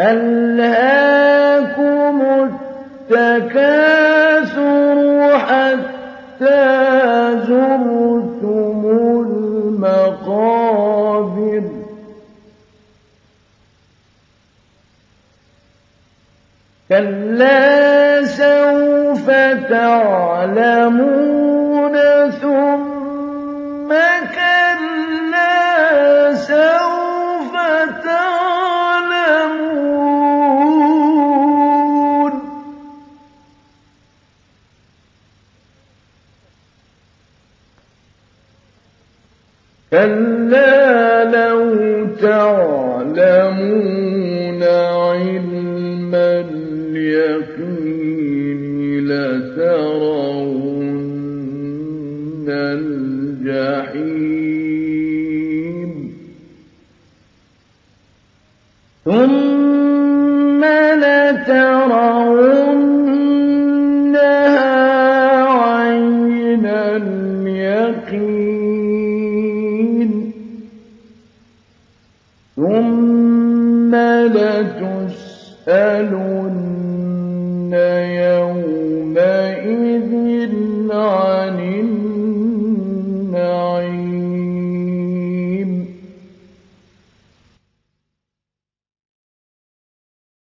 ألهاكم التكاثر حتى زرتم المقابر. كلا سوف تعلمون ثم كلا كلا لو تعلمون علم اليقين لترون الجحيم ثم لترونها عين اليقين لتسألن